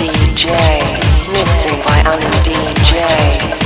DJ. Mixing by Alan DJ.